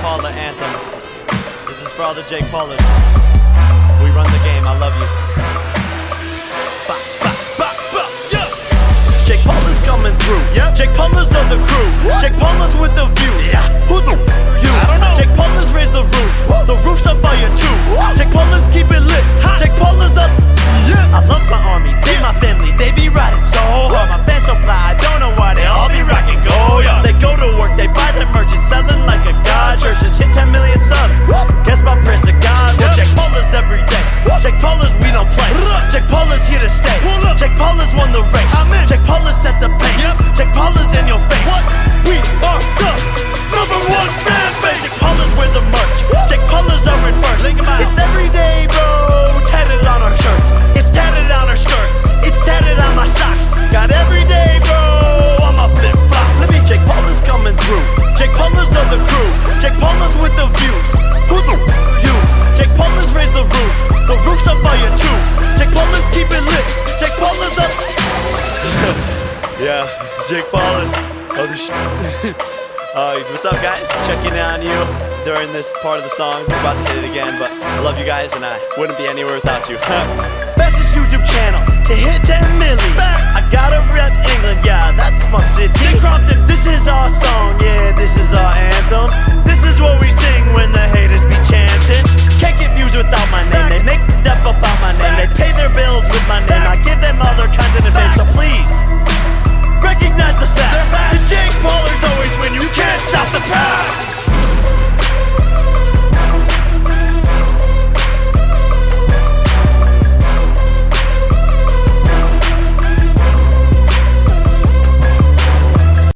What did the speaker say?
Pauler anthem. This is for all the Jake Paulers. We run the game. I love you. Ba, ba, ba, yeah. Jake Paulers coming through. Yep. Jake Paulers know the crew. What? Paulers here to stay. Pull up. Jake Paulers won the race. I'm in. Jake Paulers set the pace. Yep. Jake Paulers in your face. What? We are the number one fan base. Jake Paulers wear the merch. Jake Paulers are in first. Link 'em out. It's every day, bro. Yeah, Jake Paulers. Holy shit. Uh, what's up, guys? Checking in on you during this part of the song. We're about to hit it again, but I love you guys, and I wouldn't be anywhere without you. Fastest YouTube channel to hit 10 million. I